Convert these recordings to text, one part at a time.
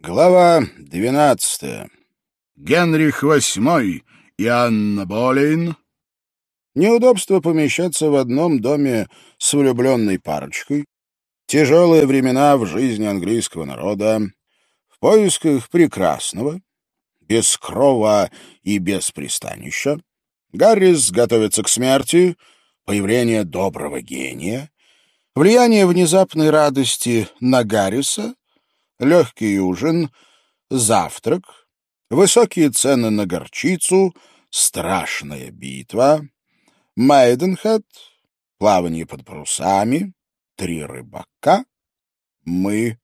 Глава двенадцатая. Генрих VIII и Анна Болейн. Неудобство помещаться в одном доме с влюбленной парочкой. Тяжелые времена в жизни английского народа. В поисках прекрасного, без крова и без пристанища. Гаррис готовится к смерти. Появление доброго гения. Влияние внезапной радости на Гарриса — легкий ужин, завтрак, высокие цены на горчицу, страшная битва, Мейденхед, плавание под парусами, три рыбака, мы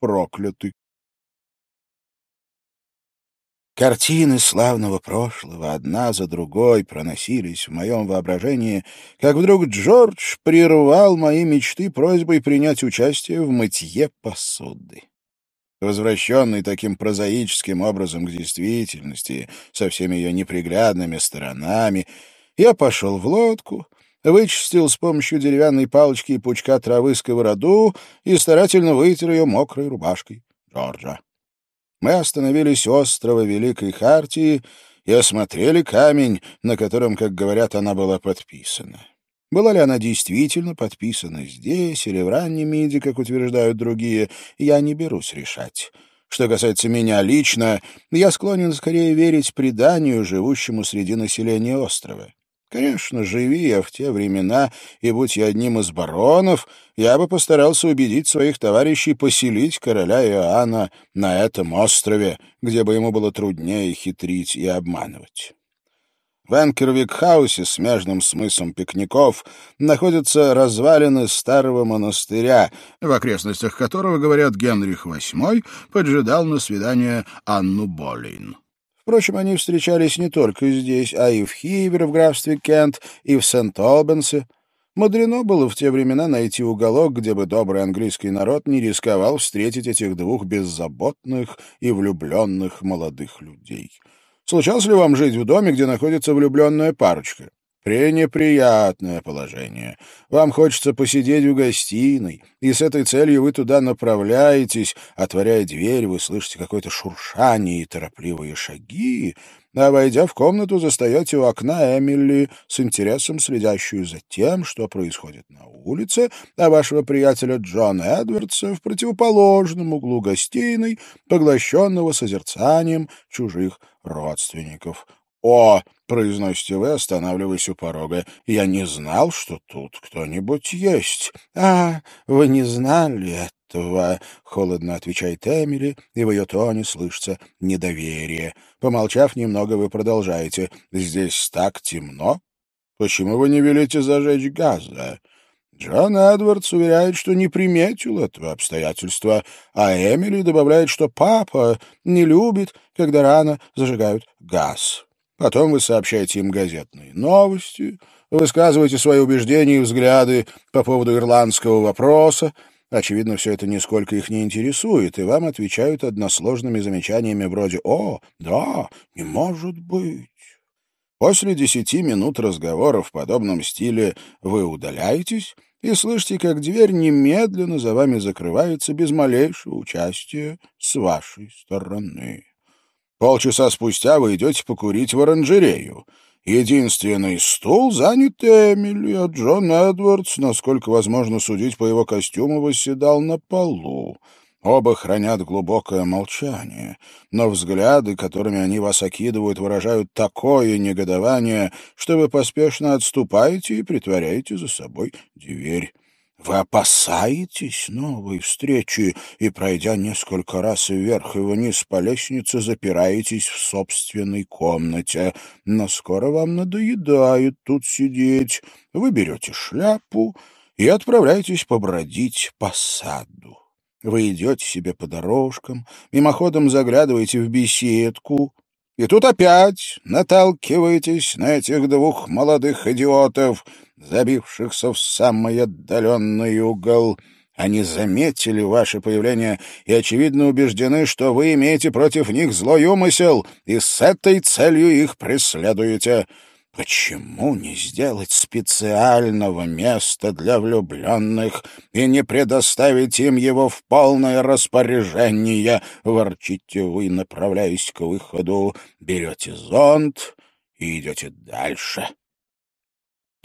прокляты. Картины славного прошлого одна за другой проносились в моем воображении, как вдруг Джордж прервал мои мечты просьбой принять участие в мытье посуды. Возвращенный таким прозаическим образом к действительности, со всеми ее неприглядными сторонами, я пошел в лодку, вычистил с помощью деревянной палочки и пучка травы сковороду и старательно вытер ее мокрой рубашкой Джорджа. Мы остановились у острова Великой Хартии и осмотрели камень, на котором, как говорят, она была подписана. Была ли она действительно подписана здесь или в раннем МИДе, как утверждают другие, я не берусь решать. Что касается меня лично, я склонен скорее верить преданию, живущему среди населения острова. Конечно, живи я в те времена, и будь я одним из баронов, я бы постарался убедить своих товарищей поселить короля Иоанна на этом острове, где бы ему было труднее хитрить и обманывать. В Энкервик-хаусе, смежным с мысом пикников, находятся развалины старого монастыря, в окрестностях которого, говорят, Генрих VIII поджидал на свидание Анну Болейн. Впрочем, они встречались не только здесь, а и в Хивер в графстве Кент, и в Сент-Олбенсе. Мудрено было в те времена найти уголок, где бы добрый английский народ не рисковал встретить этих двух беззаботных и влюбленных молодых людей. Случалось ли вам жить в доме, где находится влюбленная парочка? Пренеприятное положение. Вам хочется посидеть в гостиной, и с этой целью вы туда направляетесь. Отворяя дверь, вы слышите какое-то шуршание и торопливые шаги, а, войдя в комнату, застаете у окна Эмили с интересом следящую за тем, что происходит на улице, а вашего приятеля Джона Эдвардса в противоположном углу гостиной, поглощенного созерцанием чужих родственников. «О!» — произносите вы, останавливаясь у порога. «Я не знал, что тут кто-нибудь есть». «А, вы не знали этого?» — холодно отвечает Эмили, и в ее тоне слышится недоверие. Помолчав немного, вы продолжаете. «Здесь так темно. Почему вы не велите зажечь газа?» Джон Эдвардс уверяет, что не приметил этого обстоятельства, а Эмили добавляет, что папа не любит, когда рано зажигают газ. Потом вы сообщаете им газетные новости, высказываете свои убеждения и взгляды по поводу ирландского вопроса. Очевидно, все это нисколько их не интересует, и вам отвечают односложными замечаниями вроде «О, да, не может быть». После десяти минут разговора в подобном стиле вы удаляетесь и слышите, как дверь немедленно за вами закрывается без малейшего участия с вашей стороны. Полчаса спустя вы идете покурить в оранжерею. Единственный стул занят Эмили, а Джон Эдвардс, насколько возможно судить по его костюму, восседал на полу. Оба хранят глубокое молчание, но взгляды, которыми они вас окидывают, выражают такое негодование, что вы поспешно отступаете и притворяете за собой дверь. Вы опасаетесь новой встречи и, пройдя несколько раз вверх и вниз по лестнице, запираетесь в собственной комнате. Но скоро вам надоедает тут сидеть. Вы берете шляпу и отправляетесь побродить по саду. Вы идете себе по дорожкам, мимоходом заглядываете в беседку, и тут опять наталкиваетесь на этих двух молодых идиотов, забившихся в самый отдаленный угол. Они заметили ваше появление и, очевидно, убеждены, что вы имеете против них злой умысел, и с этой целью их преследуете. Почему не сделать специального места для влюбленных и не предоставить им его в полное распоряжение? Ворчите вы, направляясь к выходу, берете зонт и идете дальше.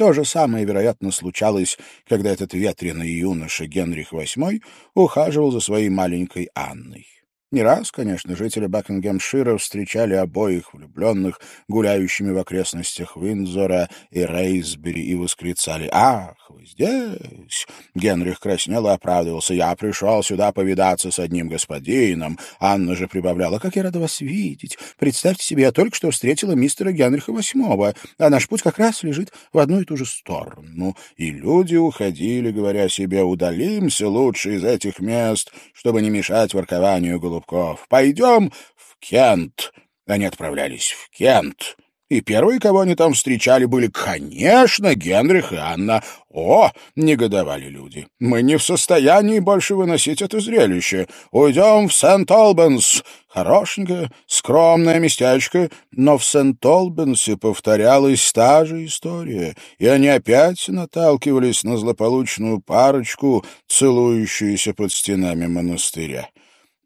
То же самое, вероятно, случалось, когда этот ветреный юноша Генрих VIII ухаживал за своей маленькой Анной. Не раз, конечно, жители Бакингемшира встречали обоих влюбленных, гуляющими в окрестностях Виндзора и Рейсбери, и восклицали «Ах, вы здесь!» Генрих краснел и оправдывался «Я пришел сюда повидаться с одним господином». Анна же прибавляла «Как я рада вас видеть! Представьте себе, я только что встретила мистера Генриха VIII, а наш путь как раз лежит в одну и ту же сторону». И люди уходили, говоря себе «Удалимся лучше из этих мест, чтобы не мешать воркованию голубых Голубков. «Пойдем в Кент». Они отправлялись в Кент. И первые, кого они там встречали, были, конечно, Генрих и Анна. «О!» — негодовали люди. «Мы не в состоянии больше выносить это зрелище. Уйдем в Сент-Олбанс. Хорошенькое, скромное местечко, но в Сент-Олбансе повторялась та же история, и они опять наталкивались на злополучную парочку, целующуюся под стенами монастыря.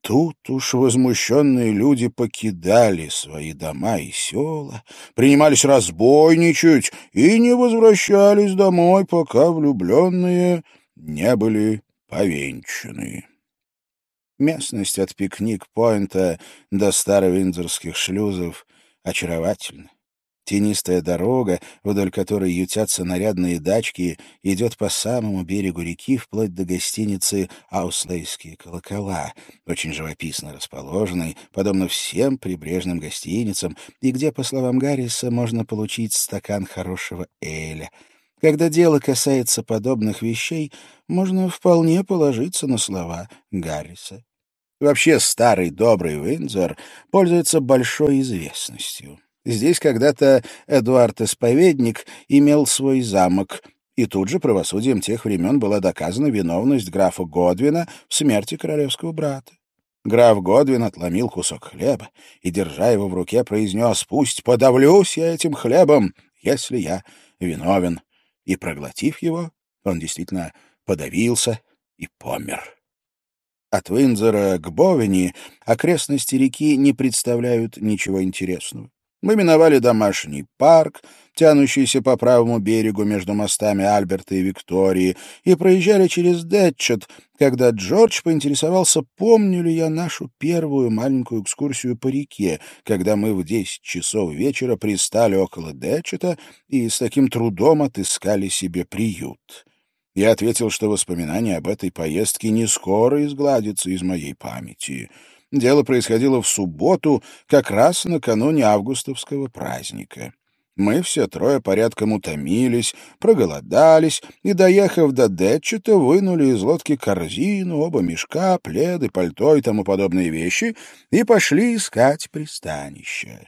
Тут уж возмущенные люди покидали свои дома и села, принимались разбойничать и не возвращались домой, пока влюбленные не были повенчаны. Местность от пикник-поинта до старовиндзорских шлюзов очаровательна. Тенистая дорога, вдоль которой ютятся нарядные дачки, идет по самому берегу реки вплоть до гостиницы «Ауслейские колокола», очень живописно расположенной, подобно всем прибрежным гостиницам, и где, по словам Гарриса, можно получить стакан хорошего эля. Когда дело касается подобных вещей, можно вполне положиться на слова Гарриса. Вообще старый добрый Виндзор пользуется большой известностью. Здесь когда-то Эдуард Исповедник имел свой замок, и тут же правосудием тех времен была доказана виновность графа Годвина в смерти королевского брата. Граф Годвин отломил кусок хлеба и, держа его в руке, произнес «Пусть подавлюсь я этим хлебом, если я виновен». И, проглотив его, он действительно подавился и помер. От Винзора к Бовени окрестности реки не представляют ничего интересного. Мы миновали домашний парк, тянущийся по правому берегу между мостами Альберта и Виктории, и проезжали через Детчет, когда Джордж поинтересовался, помню ли я нашу первую маленькую экскурсию по реке, когда мы в десять часов вечера пристали около Детчета и с таким трудом отыскали себе приют. Я ответил, что воспоминания об этой поездке не скоро изгладятся из моей памяти — Дело происходило в субботу, как раз накануне августовского праздника. Мы все трое порядком утомились, проголодались и, доехав до Детчета, вынули из лодки корзину, оба мешка, пледы, пальто и тому подобные вещи и пошли искать пристанище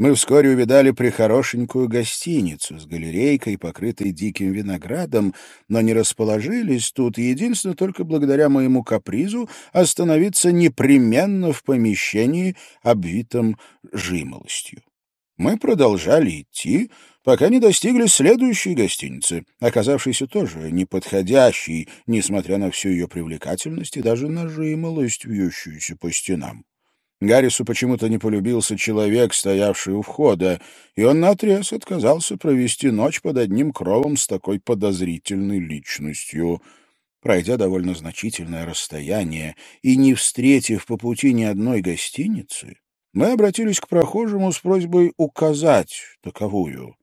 мы вскоре увидали прихорошенькую гостиницу с галерейкой, покрытой диким виноградом, но не расположились тут, единственно только благодаря моему капризу остановиться непременно в помещении, обвитом жимолостью. Мы продолжали идти, пока не достигли следующей гостиницы, оказавшейся тоже неподходящей, несмотря на всю ее привлекательность и даже на жимолость, вьющуюся по стенам. Гаррису почему-то не полюбился человек, стоявший у входа, и он наотрез отказался провести ночь под одним кровом с такой подозрительной личностью. Пройдя довольно значительное расстояние и не встретив по пути ни одной гостиницы, мы обратились к прохожему с просьбой указать таковую.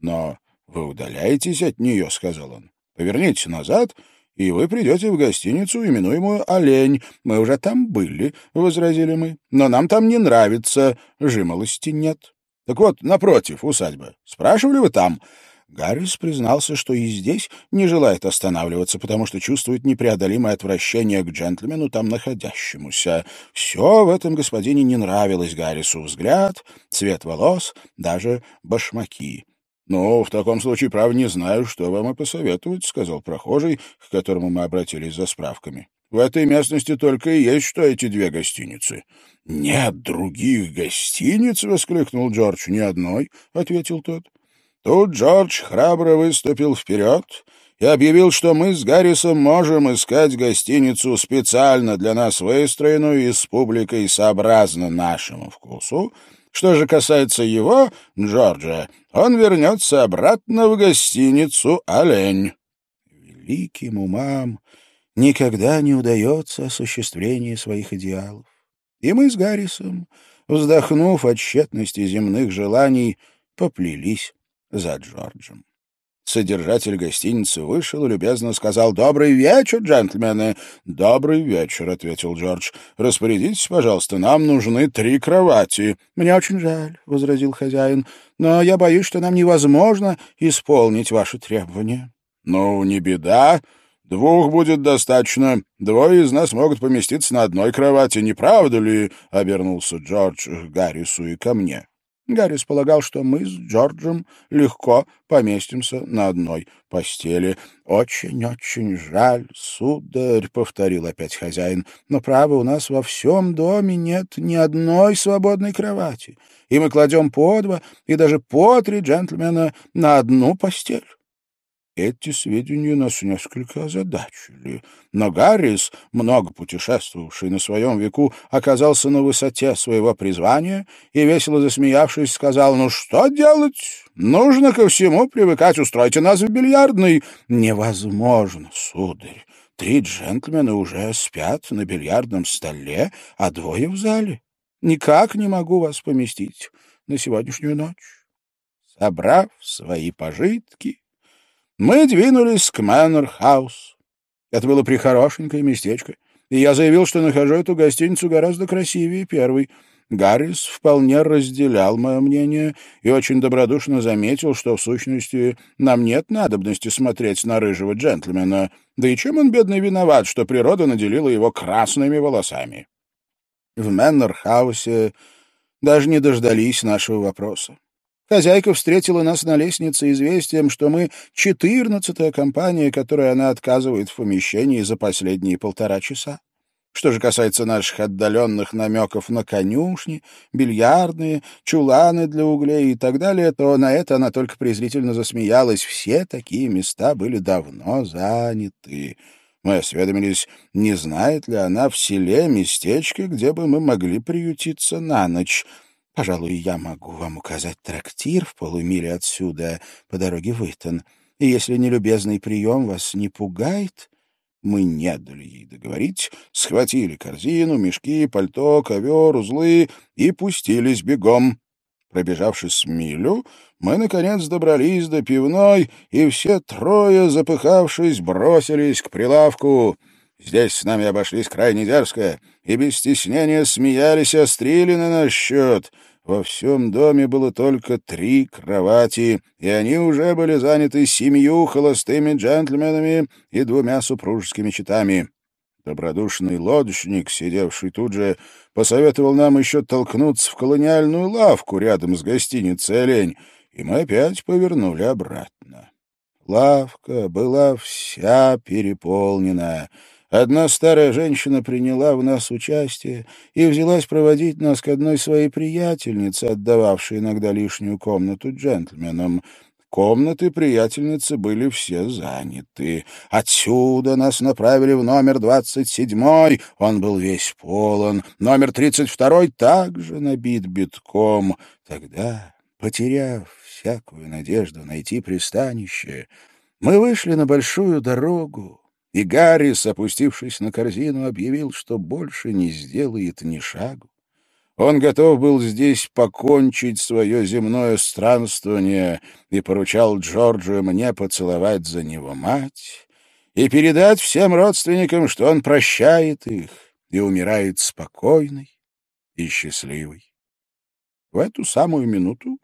«Но вы удаляетесь от нее», — сказал он. «Поверните назад и вы придете в гостиницу, именуемую «Олень». Мы уже там были, — возразили мы. Но нам там не нравится, жимолости нет. Так вот, напротив, усадьба. Спрашивали вы там? Гаррис признался, что и здесь не желает останавливаться, потому что чувствует непреодолимое отвращение к джентльмену, там находящемуся. Все в этом господине не нравилось Гаррису. Взгляд, цвет волос, даже башмаки. «Ну, в таком случае, прав не знаю, что вам и посоветовать», — сказал прохожий, к которому мы обратились за справками. «В этой местности только и есть что эти две гостиницы». «Нет других гостиниц?» — воскликнул Джордж. «Ни одной», — ответил тот. Тут Джордж храбро выступил вперед и объявил, что мы с Гаррисом можем искать гостиницу специально для нас выстроенную и с публикой сообразно нашему вкусу. Что же касается его, Джорджа, он вернется обратно в гостиницу «Олень». Великим умам никогда не удается осуществление своих идеалов. И мы с Гаррисом, вздохнув от тщетности земных желаний, поплелись за Джорджем. Содержатель гостиницы вышел и любезно сказал «Добрый вечер, джентльмены!» «Добрый вечер», — ответил Джордж. «Распорядитесь, пожалуйста, нам нужны три кровати». «Мне очень жаль», — возразил хозяин, «но я боюсь, что нам невозможно исполнить ваши требования». «Ну, не беда. Двух будет достаточно. Двое из нас могут поместиться на одной кровати, не правда ли?» — обернулся Джордж к Гаррису и ко мне. Гаррис полагал, что мы с Джорджем легко поместимся на одной постели. «Очень-очень жаль, сударь», — повторил опять хозяин, «но, право, у нас во всем доме нет ни одной свободной кровати, и мы кладем по два и даже по три джентльмена на одну постель». Эти сведения нас несколько озадачили. Но Гаррис, много путешествовавший на своем веку, оказался на высоте своего призвания и, весело засмеявшись, сказал, «Ну что делать? Нужно ко всему привыкать. Устройте нас в бильярдной». «Невозможно, сударь. Три джентльмена уже спят на бильярдном столе, а двое в зале. Никак не могу вас поместить на сегодняшнюю ночь». Собрав свои пожитки, мы двинулись к Мэннер-хаус. Это было прихорошенькое местечко, и я заявил, что нахожу эту гостиницу гораздо красивее первой. Гаррис вполне разделял мое мнение и очень добродушно заметил, что, в сущности, нам нет надобности смотреть на рыжего джентльмена, да и чем он, бедный, виноват, что природа наделила его красными волосами. В Мэннер-хаусе даже не дождались нашего вопроса. Хозяйка встретила нас на лестнице известием, что мы четырнадцатая компания, которой она отказывает в помещении за последние полтора часа. Что же касается наших отдаленных намеков на конюшни, бильярдные, чуланы для углей и так далее, то на это она только презрительно засмеялась. Все такие места были давно заняты. Мы осведомились, не знает ли она в селе местечко, где бы мы могли приютиться на ночь. Пожалуй, я могу вам указать трактир в полумиле отсюда, по дороге в Итон. И если нелюбезный прием вас не пугает, мы не дали ей договорить, схватили корзину, мешки, пальто, ковер, узлы и пустились бегом. Пробежавшись милю, мы, наконец, добрались до пивной, и все трое, запыхавшись, бросились к прилавку. Здесь с нами обошлись крайне дерзко и без стеснения смеялись и острили на наш счет. Во всем доме было только три кровати, и они уже были заняты семью холостыми джентльменами и двумя супружескими читами. Добродушный лодочник, сидевший тут же, посоветовал нам еще толкнуться в колониальную лавку рядом с гостиницей «Олень», и мы опять повернули обратно. Лавка была вся переполнена — Одна старая женщина приняла в нас участие и взялась проводить нас к одной своей приятельнице, отдававшей иногда лишнюю комнату джентльменам. Комнаты приятельницы были все заняты. Отсюда нас направили в номер двадцать седьмой, он был весь полон. Номер тридцать второй также набит битком. Тогда, потеряв всякую надежду найти пристанище, мы вышли на большую дорогу, и Гаррис, опустившись на корзину, объявил, что больше не сделает ни шагу. Он готов был здесь покончить свое земное странствование и поручал Джорджу мне поцеловать за него мать и передать всем родственникам, что он прощает их и умирает спокойный и счастливый. В эту самую минуту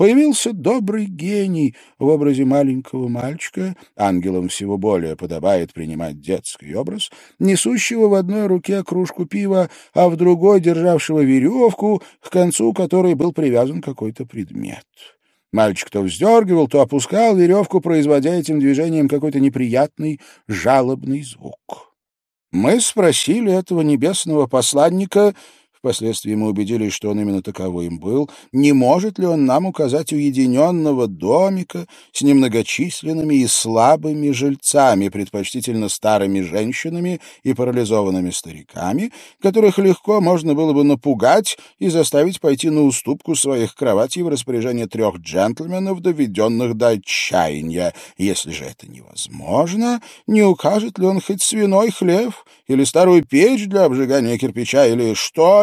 Появился добрый гений в образе маленького мальчика, ангелам всего более подобает принимать детский образ, несущего в одной руке кружку пива, а в другой державшего веревку, к концу которой был привязан какой-то предмет. Мальчик то вздергивал, то опускал веревку, производя этим движением какой-то неприятный жалобный звук. Мы спросили этого небесного посланника, впоследствии мы убедились, что он именно таковым был, не может ли он нам указать уединенного домика с немногочисленными и слабыми жильцами, предпочтительно старыми женщинами и парализованными стариками, которых легко можно было бы напугать и заставить пойти на уступку своих кроватей в распоряжение трех джентльменов, доведенных до отчаяния. Если же это невозможно, не укажет ли он хоть свиной хлев или старую печь для обжигания кирпича или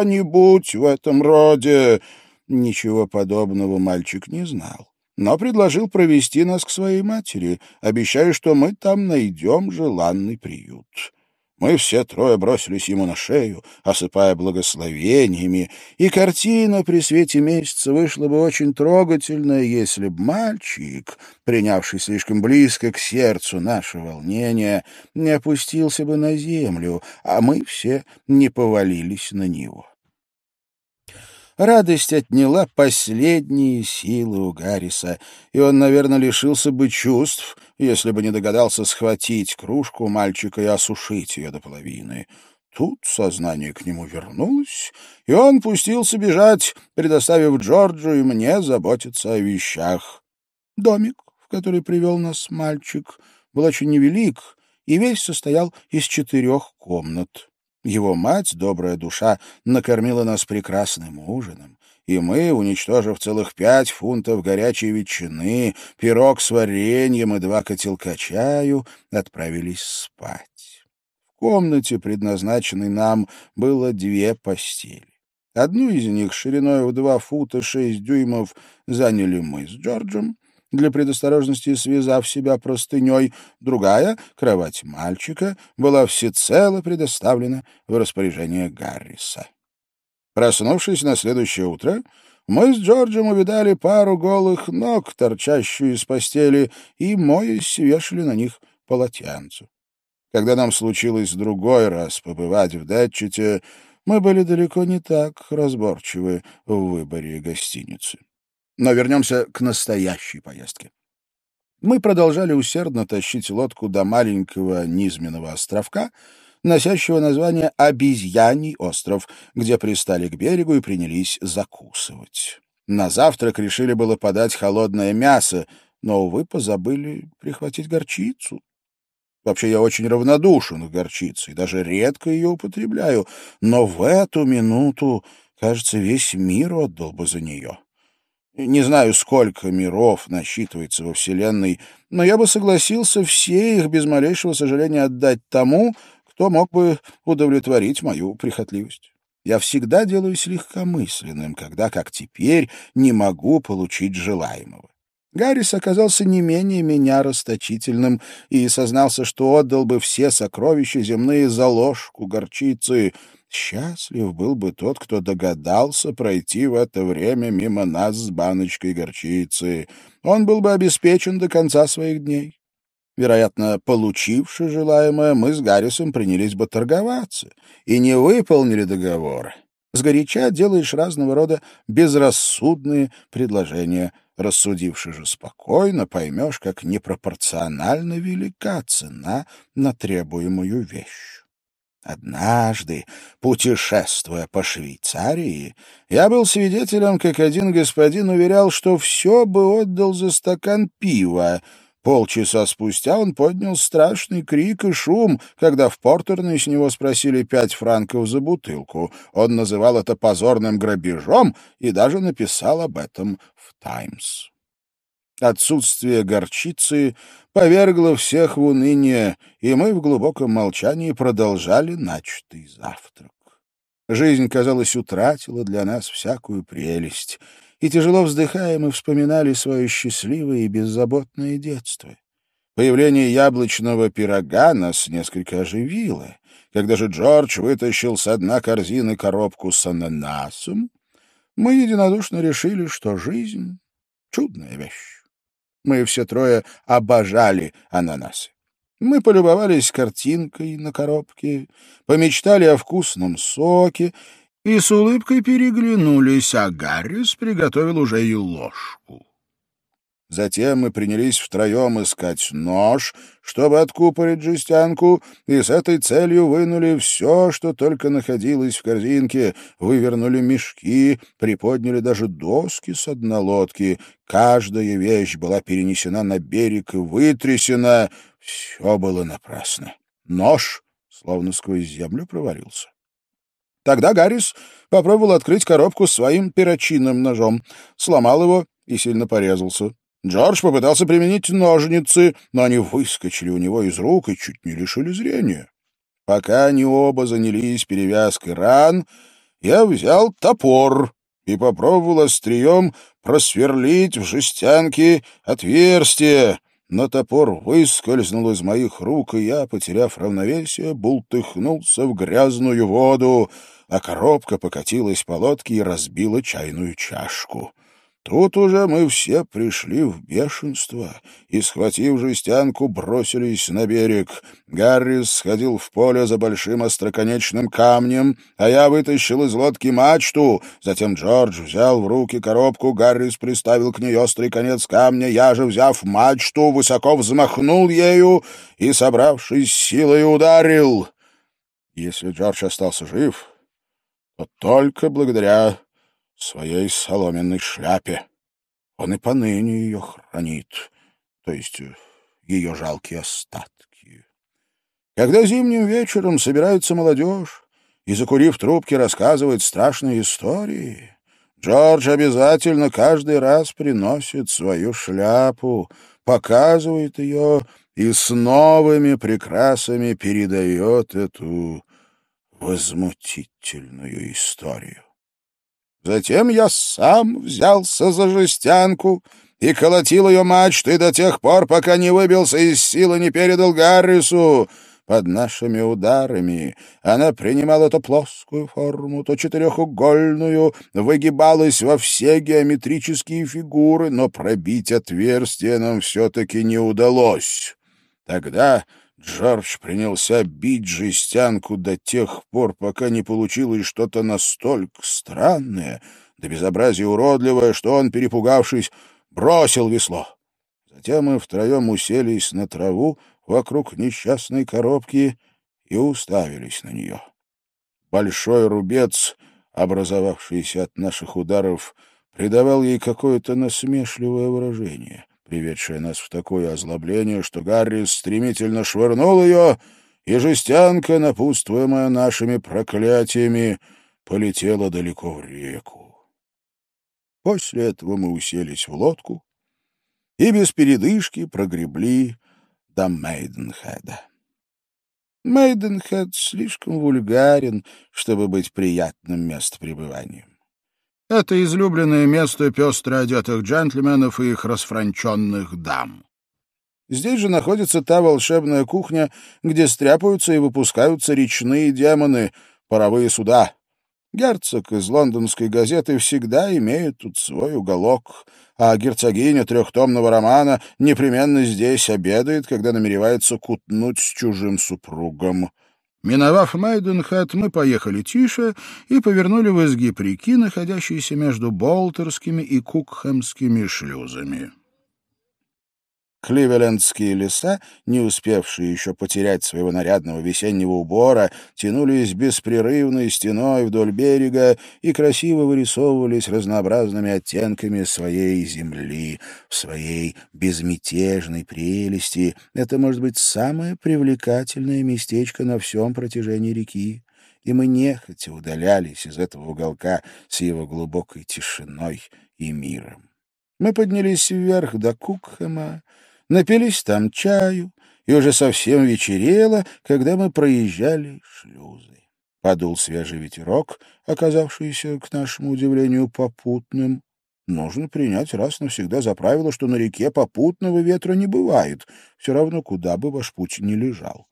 что-нибудь в этом роде? Ничего подобного мальчик не знал но предложил провести нас к своей матери, обещая, что мы там найдем желанный приют. Мы все трое бросились ему на шею, осыпая благословениями, и картина при свете месяца вышла бы очень трогательная, если б мальчик, принявший слишком близко к сердцу наше волнение, не опустился бы на землю, а мы все не повалились на него. Радость отняла последние силы у Гарриса, и он, наверное, лишился бы чувств, если бы не догадался схватить кружку мальчика и осушить ее до половины. Тут сознание к нему вернулось, и он пустился бежать, предоставив Джорджу и мне заботиться о вещах. Домик, в который привел нас мальчик, был очень невелик и весь состоял из четырех комнат. Его мать, добрая душа, накормила нас прекрасным ужином, и мы, уничтожив целых пять фунтов горячей ветчины, пирог с вареньем и два котелка чаю, отправились спать. В комнате, предназначенной нам, было две постели. Одну из них шириной в два фута шесть дюймов заняли мы с Джорджем, для предосторожности связав себя простыней, другая, кровать мальчика, была всецело предоставлена в распоряжение Гарриса. Проснувшись на следующее утро, мы с Джорджем увидали пару голых ног, торчащую из постели, и, моясь, вешали на них полотенце. Когда нам случилось другой раз побывать в Датчете, мы были далеко не так разборчивы в выборе гостиницы. Но вернемся к настоящей поездке. Мы продолжали усердно тащить лодку до маленького низменного островка, носящего название Обезьяний остров, где пристали к берегу и принялись закусывать. На завтрак решили было подать холодное мясо, но, увы, позабыли прихватить горчицу. Вообще я очень равнодушен к горчице и даже редко ее употребляю, но в эту минуту, кажется, весь мир отдал бы за нее. Не знаю, сколько миров насчитывается во Вселенной, но я бы согласился все их без малейшего сожаления отдать тому, кто мог бы удовлетворить мою прихотливость. Я всегда делаюсь легкомысленным, когда, как теперь, не могу получить желаемого. Гаррис оказался не менее меня расточительным и сознался, что отдал бы все сокровища земные за ложку горчицы — Счастлив был бы тот, кто догадался пройти в это время мимо нас с баночкой горчицы. Он был бы обеспечен до конца своих дней. Вероятно, получивши желаемое, мы с Гаррисом принялись бы торговаться и не выполнили договор. Сгоряча делаешь разного рода безрассудные предложения. Рассудивши же спокойно, поймешь, как непропорционально велика цена на требуемую вещь. Однажды, путешествуя по Швейцарии, я был свидетелем, как один господин уверял, что все бы отдал за стакан пива. Полчаса спустя он поднял страшный крик и шум, когда в портерной с него спросили пять франков за бутылку. Он называл это позорным грабежом и даже написал об этом в «Таймс». Отсутствие горчицы повергло всех в уныние, и мы в глубоком молчании продолжали начатый завтрак. Жизнь, казалось, утратила для нас всякую прелесть, и, тяжело вздыхая, мы вспоминали свое счастливое и беззаботное детство. Появление яблочного пирога нас несколько оживило. Когда же Джордж вытащил с дна корзины коробку с ананасом, мы единодушно решили, что жизнь — чудная вещь. Мы все трое обожали ананасы. Мы полюбовались картинкой на коробке, помечтали о вкусном соке и с улыбкой переглянулись, а Гаррис приготовил уже и ложку. Затем мы принялись втроем искать нож, чтобы откупорить жестянку, и с этой целью вынули все, что только находилось в корзинке, вывернули мешки, приподняли даже доски с дна лодки. Каждая вещь была перенесена на берег и вытрясена. Все было напрасно. Нож словно сквозь землю провалился. Тогда Гаррис попробовал открыть коробку своим перочинным ножом, сломал его и сильно порезался. Джордж попытался применить ножницы, но они выскочили у него из рук и чуть не лишили зрения. Пока они оба занялись перевязкой ран, я взял топор и попробовал острием просверлить в жестянке отверстие, но топор выскользнул из моих рук, и я, потеряв равновесие, бултыхнулся в грязную воду, а коробка покатилась по лодке и разбила чайную чашку. Тут уже мы все пришли в бешенство и, схватив жестянку, бросились на берег. Гаррис сходил в поле за большим остроконечным камнем, а я вытащил из лодки мачту. Затем Джордж взял в руки коробку, Гаррис приставил к ней острый конец камня, я же, взяв мачту, высоко взмахнул ею и, собравшись силой, ударил. Если Джордж остался жив, то только благодаря своей соломенной шляпе. Он и поныне ее хранит, то есть э, ее жалкие остатки. Когда зимним вечером собирается молодежь и, закурив трубки, рассказывает страшные истории, Джордж обязательно каждый раз приносит свою шляпу, показывает ее и с новыми прекрасами передает эту возмутительную историю. Затем я сам взялся за жестянку и колотил ее мачтой до тех пор, пока не выбился из силы, не передал Гаррису. Под нашими ударами она принимала то плоскую форму, то четырехугольную, выгибалась во все геометрические фигуры, но пробить отверстие нам все-таки не удалось. Тогда Джордж принялся бить жестянку до тех пор, пока не получилось что-то настолько странное, до безобразия уродливое, что он, перепугавшись, бросил весло. Затем мы втроем уселись на траву вокруг несчастной коробки и уставились на нее. Большой рубец, образовавшийся от наших ударов, придавал ей какое-то насмешливое выражение приведшая нас в такое озлобление, что Гарри стремительно швырнул ее, и жестянка, напутствуемая нашими проклятиями, полетела далеко в реку. После этого мы уселись в лодку и без передышки прогребли до Мейденхеда. Мейденхед слишком вульгарен, чтобы быть приятным местопребыванием. Это излюбленное место пестро одетых джентльменов и их расфранченных дам. Здесь же находится та волшебная кухня, где стряпаются и выпускаются речные демоны, паровые суда. Герцог из лондонской газеты всегда имеет тут свой уголок, а герцогиня трехтомного романа непременно здесь обедает, когда намеревается кутнуть с чужим супругом. Миновав Мейденхед, мы поехали тише и повернули в изгиб реки, находящейся между Болтерскими и Кукхэмскими шлюзами. Кливелендские леса, не успевшие еще потерять своего нарядного весеннего убора, тянулись беспрерывной стеной вдоль берега и красиво вырисовывались разнообразными оттенками своей земли, в своей безмятежной прелести. Это может быть самое привлекательное местечко на всем протяжении реки и мы нехотя удалялись из этого уголка с его глубокой тишиной и миром. Мы поднялись вверх до Кукхэма, Напились там чаю, и уже совсем вечерело, когда мы проезжали шлюзы. Подул свежий ветерок, оказавшийся, к нашему удивлению, попутным. Нужно принять раз навсегда за правило, что на реке попутного ветра не бывает, все равно куда бы ваш путь ни лежал.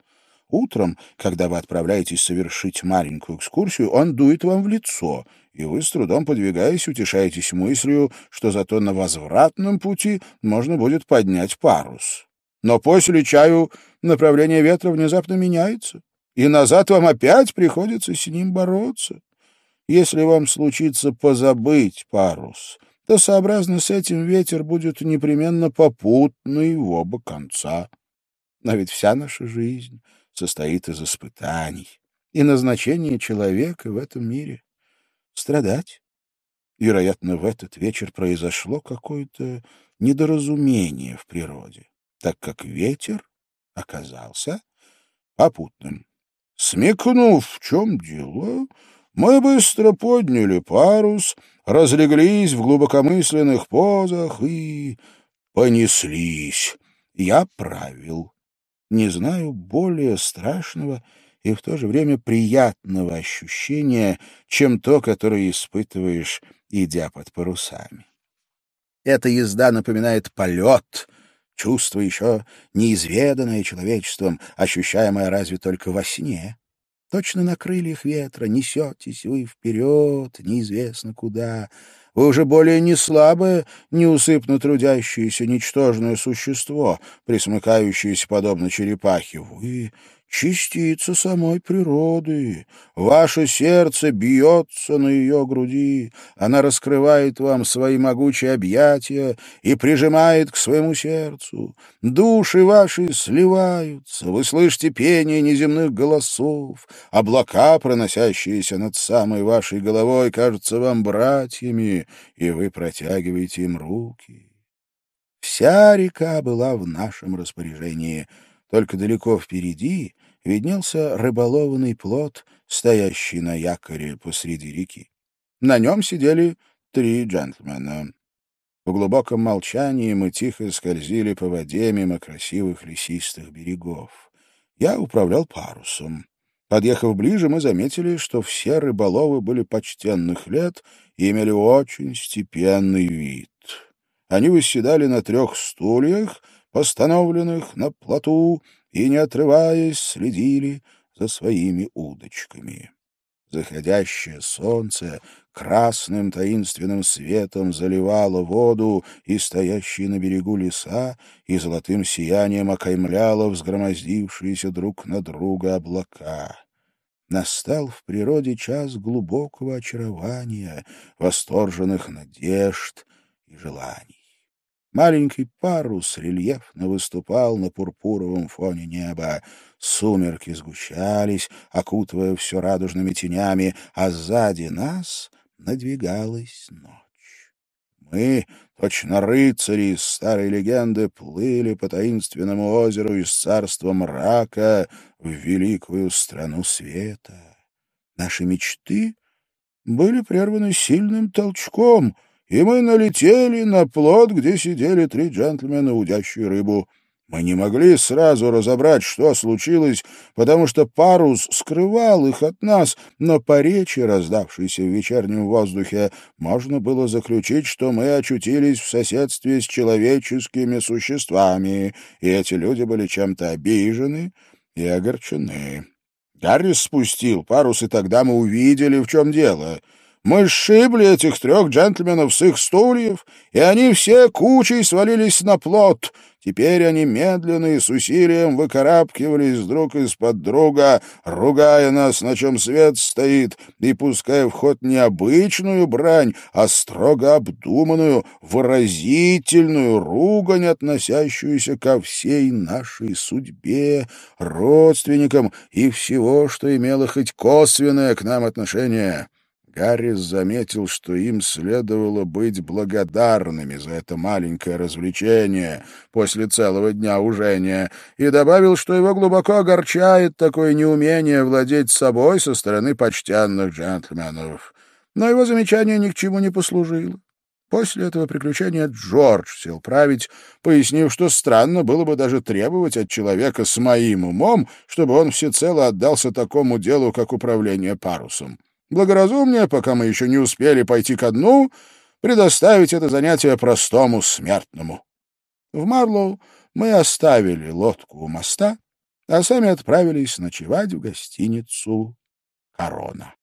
Утром, когда вы отправляетесь совершить маленькую экскурсию, он дует вам в лицо, и вы, с трудом подвигаясь, утешаетесь мыслью, что зато на возвратном пути можно будет поднять парус. Но после чаю направление ветра внезапно меняется, и назад вам опять приходится с ним бороться. Если вам случится позабыть парус, то сообразно с этим ветер будет непременно попутный в оба конца. Но ведь вся наша жизнь состоит из испытаний, и назначение человека в этом мире — страдать. Вероятно, в этот вечер произошло какое-то недоразумение в природе, так как ветер оказался попутным. Смекнув, в чем дело, мы быстро подняли парус, разлеглись в глубокомысленных позах и понеслись. Я правил. Не знаю более страшного и в то же время приятного ощущения, чем то, которое испытываешь, идя под парусами. Эта езда напоминает полет, чувство еще неизведанное человечеством, ощущаемое разве только во сне. Точно на крыльях ветра несетесь вы вперед, неизвестно куда. Вы уже более не слабое, неусыпно трудящееся ничтожное существо, присмыкающееся подобно черепахе. Вы частица самой природы. Ваше сердце бьется на ее груди. Она раскрывает вам свои могучие объятия и прижимает к своему сердцу. Души ваши сливаются. Вы слышите пение неземных голосов. Облака, проносящиеся над самой вашей головой, кажутся вам братьями, и вы протягиваете им руки. Вся река была в нашем распоряжении — только далеко впереди виднелся рыболовный плот, стоящий на якоре посреди реки. На нем сидели три джентльмена. В глубоком молчании мы тихо скользили по воде мимо красивых лесистых берегов. Я управлял парусом. Подъехав ближе, мы заметили, что все рыболовы были почтенных лет и имели очень степенный вид. Они восседали на трех стульях — постановленных на плоту, и, не отрываясь, следили за своими удочками. Заходящее солнце красным таинственным светом заливало воду и стоящие на берегу леса, и золотым сиянием окаймляло взгромоздившиеся друг на друга облака. Настал в природе час глубокого очарования, восторженных надежд и желаний. Маленький парус рельефно выступал на пурпуровом фоне неба. Сумерки сгущались, окутывая все радужными тенями, а сзади нас надвигалась ночь. Мы, точно рыцари из старой легенды, плыли по таинственному озеру из царства мрака в великую страну света. Наши мечты были прерваны сильным толчком — и мы налетели на плот, где сидели три джентльмена, удящие рыбу. Мы не могли сразу разобрать, что случилось, потому что парус скрывал их от нас, но по речи, раздавшейся в вечернем воздухе, можно было заключить, что мы очутились в соседстве с человеческими существами, и эти люди были чем-то обижены и огорчены. Гаррис спустил парус, и тогда мы увидели, в чем дело — мы сшибли этих трех джентльменов с их стульев, и они все кучей свалились на плот. Теперь они медленно и с усилием выкарабкивались друг из-под друга, ругая нас, на чем свет стоит, и пуская в ход не обычную брань, а строго обдуманную, выразительную ругань, относящуюся ко всей нашей судьбе, родственникам и всего, что имело хоть косвенное к нам отношение. Гаррис заметил, что им следовало быть благодарными за это маленькое развлечение после целого дня ужения, и добавил, что его глубоко огорчает такое неумение владеть собой со стороны почтенных джентльменов. Но его замечание ни к чему не послужило. После этого приключения Джордж сел править, пояснив, что странно было бы даже требовать от человека с моим умом, чтобы он всецело отдался такому делу, как управление парусом. Благоразумнее, пока мы еще не успели пойти ко дну, предоставить это занятие простому смертному. В Марлоу мы оставили лодку у моста, а сами отправились ночевать в гостиницу «Корона».